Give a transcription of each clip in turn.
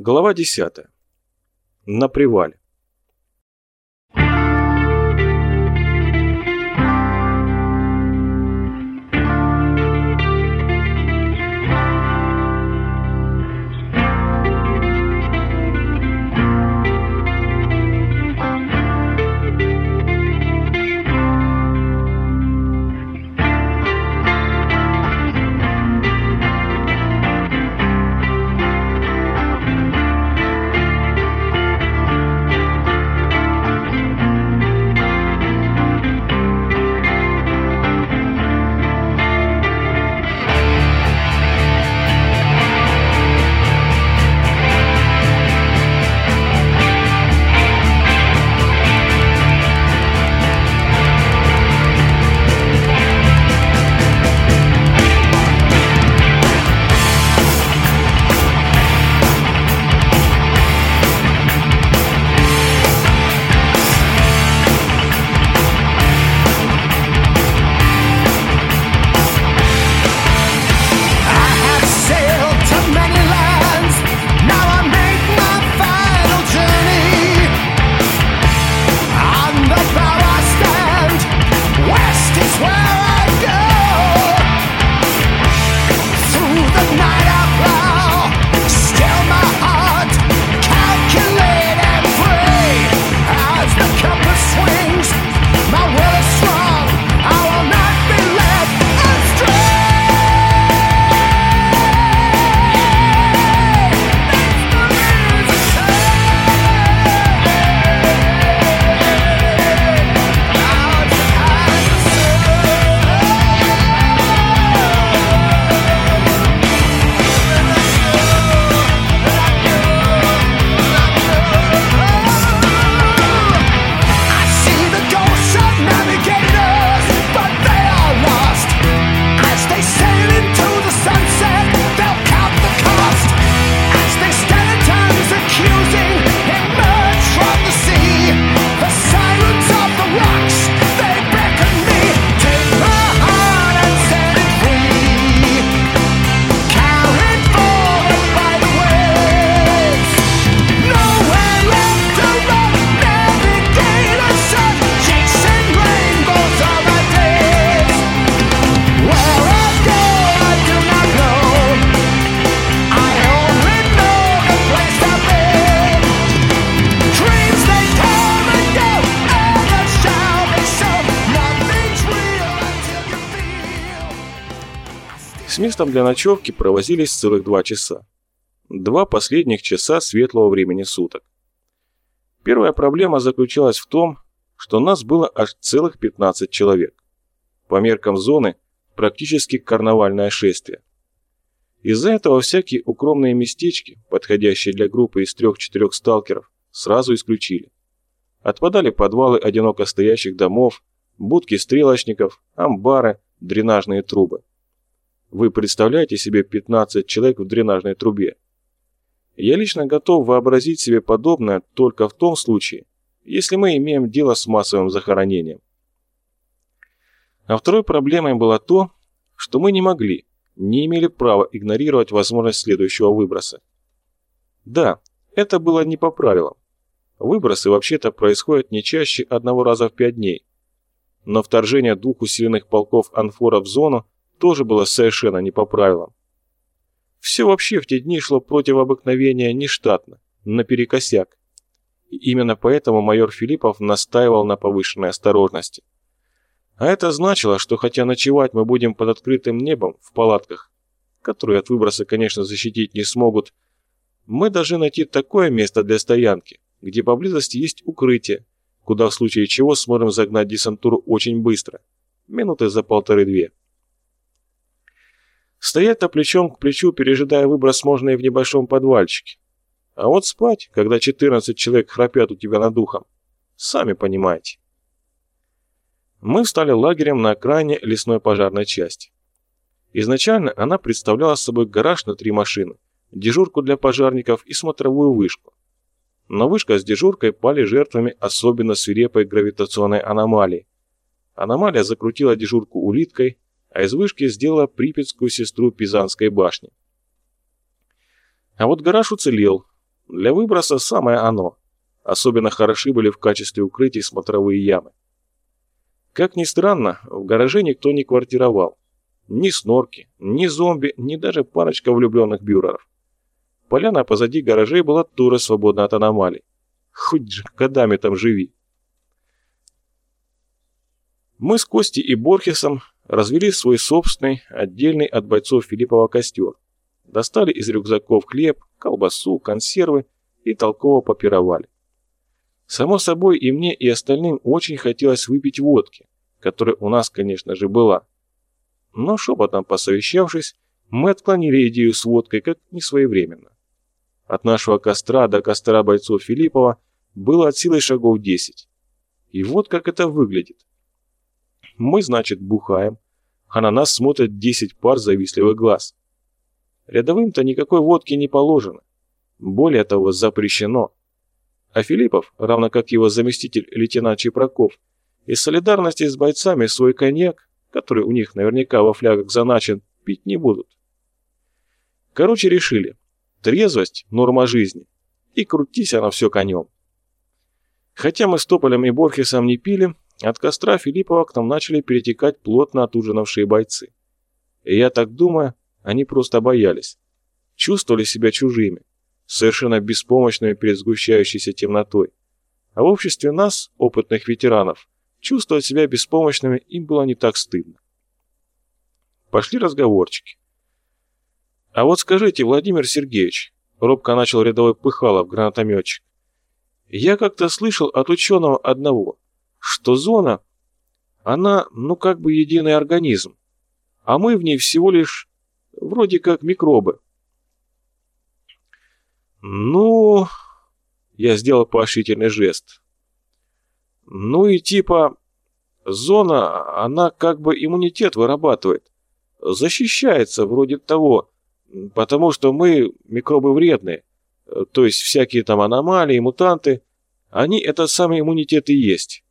Глава 10. На привале. С местом для ночевки провозились целых два часа. Два последних часа светлого времени суток. Первая проблема заключалась в том, что нас было аж целых 15 человек. По меркам зоны практически карнавальное шествие. Из-за этого всякие укромные местечки, подходящие для группы из трех-четырех сталкеров, сразу исключили. Отпадали подвалы одиноко стоящих домов, будки стрелочников, амбары, дренажные трубы. Вы представляете себе 15 человек в дренажной трубе? Я лично готов вообразить себе подобное только в том случае, если мы имеем дело с массовым захоронением. А второй проблемой было то, что мы не могли, не имели права игнорировать возможность следующего выброса. Да, это было не по правилам. Выбросы вообще-то происходят не чаще одного раза в пять дней. Но вторжение двух усиленных полков анфора в зону тоже было совершенно не по правилам. Все вообще в те дни шло против обыкновения нештатно, наперекосяк. И именно поэтому майор Филиппов настаивал на повышенной осторожности. А это значило, что хотя ночевать мы будем под открытым небом в палатках, которые от выброса, конечно, защитить не смогут, мы должны найти такое место для стоянки, где поблизости есть укрытие, куда в случае чего сможем загнать десантуру очень быстро, минуты за полторы-две. Стоять-то плечом к плечу, пережидая выброс, можно и в небольшом подвальчике. А вот спать, когда 14 человек храпят у тебя над духом, сами понимаете. Мы встали лагерем на окраине лесной пожарной части. Изначально она представляла собой гараж на три машины, дежурку для пожарников и смотровую вышку. Но вышка с дежуркой пали жертвами особенно свирепой гравитационной аномалии. Аномалия закрутила дежурку улиткой, а из вышки сделала припятскую сестру Пизанской башни. А вот гараж уцелел, Для выброса самое оно. Особенно хороши были в качестве укрытий смотровые ямы. Как ни странно, в гараже никто не квартировал. Ни снорки, ни зомби, ни даже парочка влюбленных бюреров. Поляна позади гаражей была тоже свободна от аномалий. Хоть же годами там живи. Мы с Костей и Борхесом развели свой собственный, отдельный от бойцов Филиппова костер. Достали из рюкзаков хлеб, колбасу, консервы и толково попировали. Само собой, и мне, и остальным очень хотелось выпить водки, которая у нас, конечно же, была. Но шепотом посовещавшись, мы отклонили идею с водкой как несвоевременно. От нашего костра до костра бойцов Филиппова было от силы шагов 10. И вот как это выглядит. Мы, значит, бухаем, а на нас смотрят 10 пар завистливых глаз. Рядовым-то никакой водки не положено. Более того, запрещено. А Филиппов, равно как его заместитель лейтенант Чепраков, из солидарности с бойцами свой коньяк, который у них наверняка во флягах заначен, пить не будут. Короче, решили. Трезвость – норма жизни. И крутись она все конем. Хотя мы с Тополем и Борхесом не пили, от костра Филиппова к нам начали перетекать плотно отужинавшие бойцы. И я так думаю, они просто боялись. Чувствовали себя чужими, совершенно беспомощными перед сгущающейся темнотой. А в обществе нас, опытных ветеранов, чувствовать себя беспомощными им было не так стыдно. Пошли разговорчики. «А вот скажите, Владимир Сергеевич», — робко начал рядовой Пыхалов, гранатометчик, «я как-то слышал от ученого одного, что зона, она, ну как бы единый организм, а мы в ней всего лишь вроде как микробы. Ну, я сделал поощрительный жест. Ну и типа, зона, она как бы иммунитет вырабатывает, защищается вроде того, потому что мы микробы вредные, то есть всякие там аномалии, мутанты, они это самый иммунитет и есть.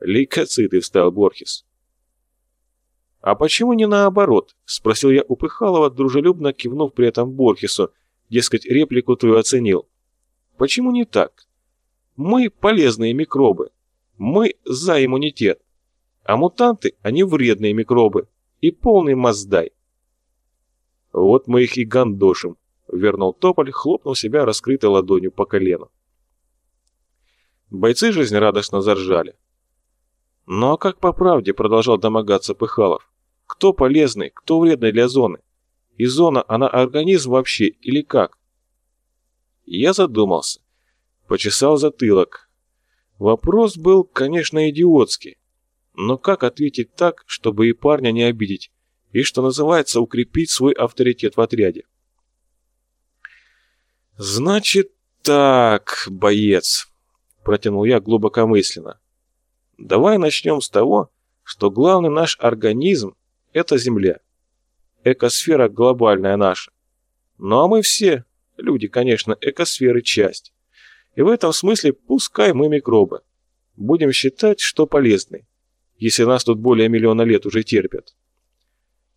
«Лейкоциты», — вставил Борхес. «А почему не наоборот?» — спросил я у Пыхалова, дружелюбно кивнув при этом Борхесу, дескать, реплику твою оценил. «Почему не так? Мы полезные микробы. Мы за иммунитет. А мутанты, они вредные микробы. И полный моздай». «Вот мы их и гандошим», — вернул Тополь, хлопнул себя раскрытой ладонью по колену. Бойцы жизнерадостно заржали. «Ну а как по правде?» – продолжал домогаться Пыхалов. «Кто полезный, кто вредный для зоны? И зона, она организм вообще или как?» Я задумался. Почесал затылок. Вопрос был, конечно, идиотский. Но как ответить так, чтобы и парня не обидеть, и, что называется, укрепить свой авторитет в отряде? «Значит так, боец», – протянул я глубокомысленно. Давай начнем с того, что главный наш организм – это Земля. Экосфера глобальная наша. Ну а мы все, люди, конечно, экосферы часть. И в этом смысле пускай мы микробы. Будем считать, что полезны, если нас тут более миллиона лет уже терпят.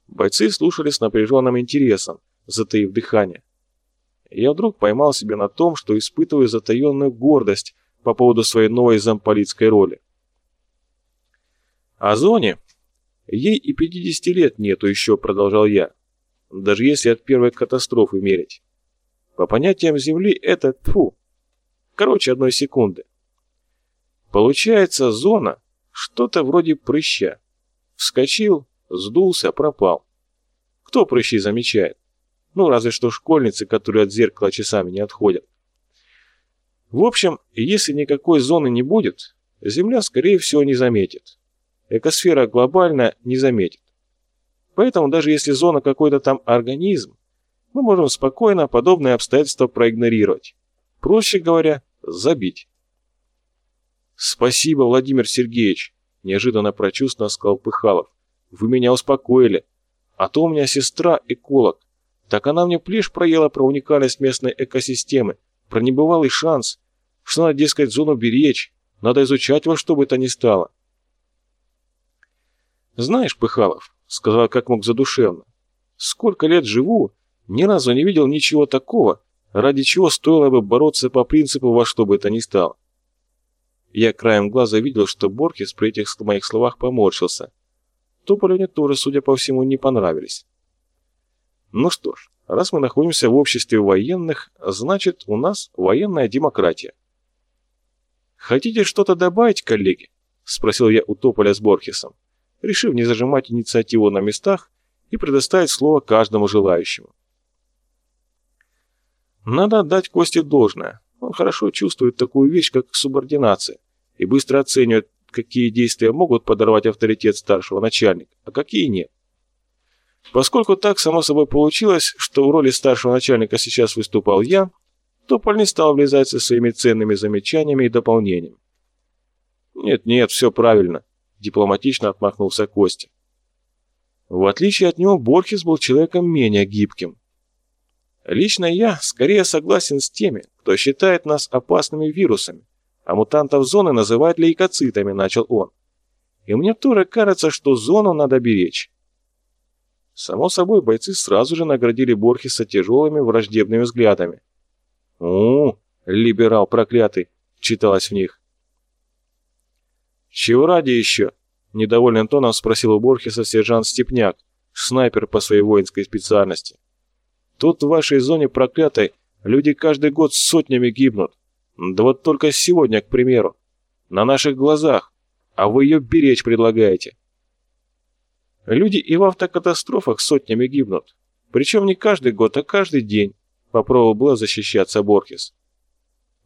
Бойцы слушали с напряженным интересом, затаив дыхание. Я вдруг поймал себя на том, что испытываю затаенную гордость по поводу своей новой замполитской роли. А зоне? Ей и 50 лет нету еще, продолжал я. Даже если от первой катастрофы мерить. По понятиям Земли это тфу. Короче, одной секунды. Получается, зона что-то вроде прыща. Вскочил, сдулся, пропал. Кто прыщи замечает? Ну, разве что школьницы, которые от зеркала часами не отходят. В общем, если никакой зоны не будет, Земля, скорее всего, не заметит экосфера глобально не заметит. Поэтому даже если зона какой-то там организм, мы можем спокойно подобные обстоятельства проигнорировать. Проще говоря, забить. «Спасибо, Владимир Сергеевич», – неожиданно прочувствовал сказал Пыхалов. «Вы меня успокоили. А то у меня сестра эколог. Так она мне плешь проела про уникальность местной экосистемы, про небывалый шанс, что надо, дескать, зону беречь, надо изучать во что бы то ни стало. «Знаешь, Пыхалов», — сказал как мог задушевно, — «сколько лет живу, ни разу не видел ничего такого, ради чего стоило бы бороться по принципу во что бы это ни стало. Я краем глаза видел, что Борхес при этих моих словах поморщился. Тополевне тоже, судя по всему, не понравились. Ну что ж, раз мы находимся в обществе военных, значит, у нас военная демократия. «Хотите что-то добавить, коллеги?» — спросил я у Тополя с Борхесом, решив не зажимать инициативу на местах и предоставить слово каждому желающему. Надо отдать Косте должное. Он хорошо чувствует такую вещь, как субординация, и быстро оценивает, какие действия могут подорвать авторитет старшего начальника, а какие нет. Поскольку так само собой получилось, что в роли старшего начальника сейчас выступал я, Тополь не стал влезать со своими ценными замечаниями и дополнениями. «Нет-нет, все правильно», — дипломатично отмахнулся Костя. В отличие от него, Борхес был человеком менее гибким. Лично я скорее согласен с теми, кто считает нас опасными вирусами, а мутантов зоны называют лейкоцитами, начал он. И мне тоже кажется, что зону надо беречь. Само собой, бойцы сразу же наградили Борхеса тяжелыми враждебными взглядами. «У, либерал проклятый!» — читалось в них. «Чего ради еще?» — недовольным тоном спросил у Борхеса сержант Степняк, снайпер по своей воинской специальности. «Тут в вашей зоне проклятой люди каждый год сотнями гибнут. Да вот только сегодня, к примеру. На наших глазах. А вы ее беречь предлагаете. Люди и в автокатастрофах сотнями гибнут. Причем не каждый год, а каждый день. Попробовал было защищаться Борхес.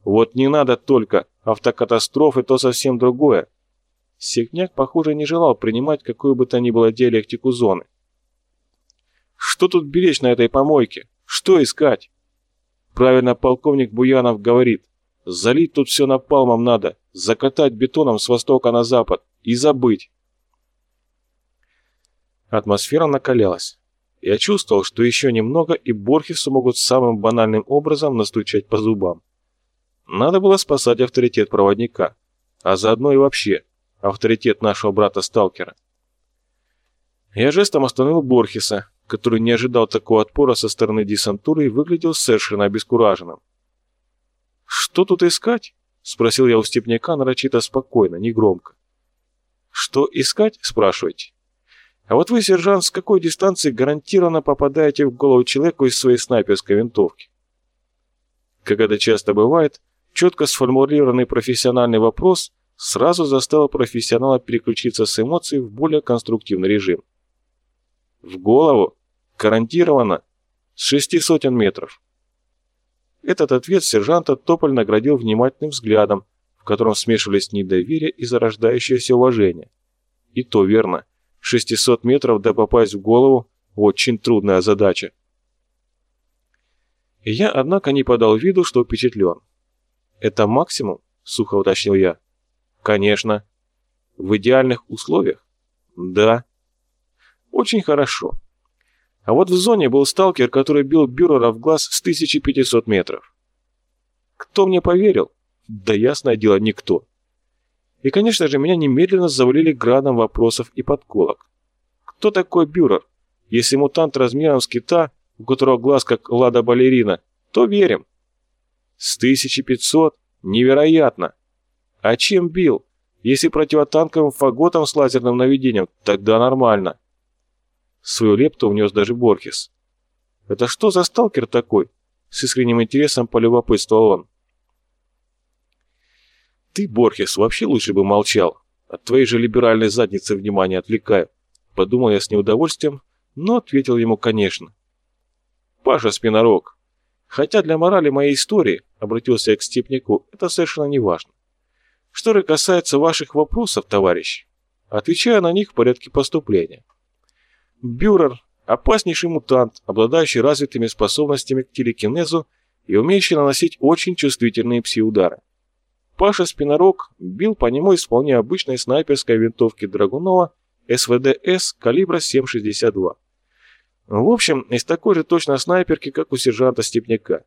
Вот не надо только. Автокатастрофы то совсем другое. Секняк, похоже, не желал принимать какую бы то ни было диалектику зоны. Что тут беречь на этой помойке? Что искать? Правильно полковник Буянов говорит. Залить тут все напалмом надо, закатать бетоном с востока на запад и забыть. Атмосфера накалялась. Я чувствовал, что еще немного, и Борхесу могут самым банальным образом настучать по зубам. Надо было спасать авторитет проводника, а заодно и вообще авторитет нашего брата-сталкера. Я жестом остановил Борхеса, который не ожидал такого отпора со стороны десантуры и выглядел совершенно обескураженным. «Что тут искать?» — спросил я у степняка нарочито спокойно, негромко. «Что искать?» — спрашиваете. «А вот вы, сержант, с какой дистанции гарантированно попадаете в голову человеку из своей снайперской винтовки?» Как это часто бывает, четко сформулированный профессиональный вопрос сразу заставил профессионала переключиться с эмоций в более конструктивный режим. «В голову? Гарантированно? С шести сотен метров. Этот ответ сержанта Тополь наградил внимательным взглядом, в котором смешивались недоверие и зарождающееся уважение. И то верно. 600 метров да попасть в голову – очень трудная задача. Я, однако, не подал виду, что впечатлен. «Это максимум?» – сухо уточнил я. «Конечно». «В идеальных условиях?» «Да». «Очень хорошо. А вот в зоне был сталкер, который бил Бюрера в глаз с 1500 метров. Кто мне поверил? Да ясное дело, никто. И, конечно же, меня немедленно завалили градом вопросов и подколок. Кто такой Бюрер? Если мутант размером с кита, у которого глаз как лада-балерина, то верим. С 1500? Невероятно. А чем бил? Если противотанковым фаготом с лазерным наведением, тогда нормально. Свою лепту внес даже Борхес. «Это что за сталкер такой?» С искренним интересом полюбопытствовал он. «Ты, Борхес, вообще лучше бы молчал. От твоей же либеральной задницы внимание отвлекаю». Подумал я с неудовольствием, но ответил ему «конечно». «Паша Спинорог, хотя для морали моей истории, обратился я к Степнику, это совершенно не важно. Что же касается ваших вопросов, товарищ, отвечаю на них в порядке поступления. Бюрер – опаснейший мутант, обладающий развитыми способностями к телекинезу и умеющий наносить очень чувствительные пси-удары. Паша Спинорог бил по нему из вполне обычной снайперской винтовки Драгунова СВД-С калибра 7,62. В общем, из такой же точно снайперки, как у сержанта Степняка,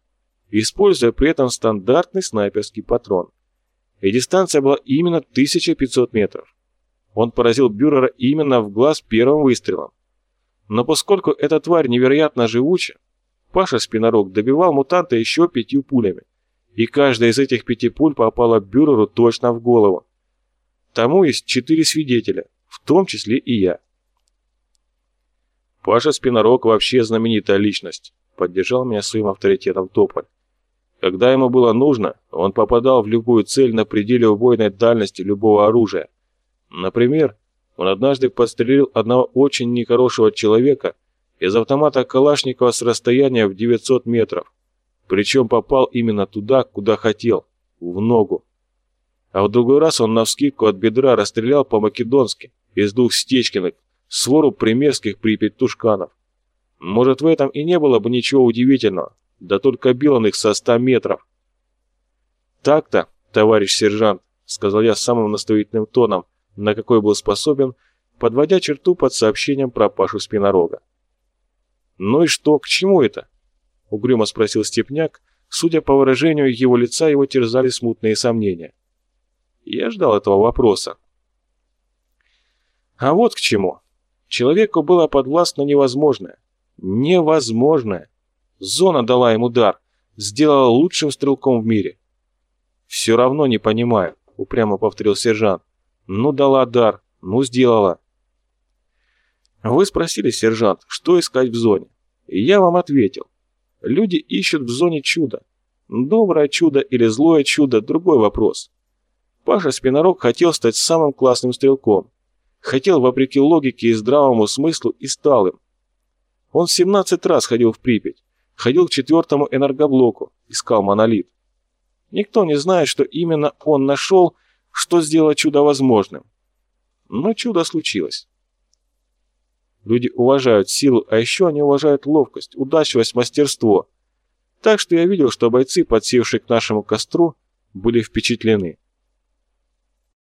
используя при этом стандартный снайперский патрон. И дистанция была именно 1500 метров. Он поразил Бюрера именно в глаз первым выстрелом. Но поскольку эта тварь невероятно живуча, Паша Спинорог добивал мутанта еще пятью пулями, и каждая из этих пяти пуль попала Бюреру точно в голову. Тому есть четыре свидетеля, в том числе и я. Паша Спинорог вообще знаменитая личность, поддержал меня своим авторитетом Тополь. Когда ему было нужно, он попадал в любую цель на пределе убойной дальности любого оружия. Например, он однажды подстрелил одного очень нехорошего человека из автомата Калашникова с расстояния в 900 метров. Причем попал именно туда, куда хотел, в ногу. А в другой раз он навскидку от бедра расстрелял по-македонски из двух Стечкиных свору примерских Припять Тушканов. Может, в этом и не было бы ничего удивительного, да только бил он их со ста метров. «Так-то, товарищ сержант», — сказал я самым наставительным тоном, на какой был способен, подводя черту под сообщением про Пашу Спинорога. «Ну и что, к чему это?» — угрюмо спросил Степняк. Судя по выражению его лица, его терзали смутные сомнения. Я ждал этого вопроса. А вот к чему. Человеку было подвластно невозможное. Невозможное. Зона дала ему дар, сделала лучшим стрелком в мире. «Все равно не понимаю», — упрямо повторил сержант. «Ну дала дар, ну сделала». Вы спросили, сержант, что искать в зоне? И я вам ответил. Люди ищут в зоне чудо. Доброе чудо или злое чудо – другой вопрос. Паша Спинорог хотел стать самым классным стрелком. Хотел, вопреки логике и здравому смыслу, и стал им. Он 17 раз ходил в Припять. Ходил к четвертому энергоблоку, искал монолит. Никто не знает, что именно он нашел, что сделало чудо возможным. Но чудо случилось. Люди уважают силу, а еще они уважают ловкость, удачливость, мастерство. Так что я видел, что бойцы, подсевшие к нашему костру, были впечатлены.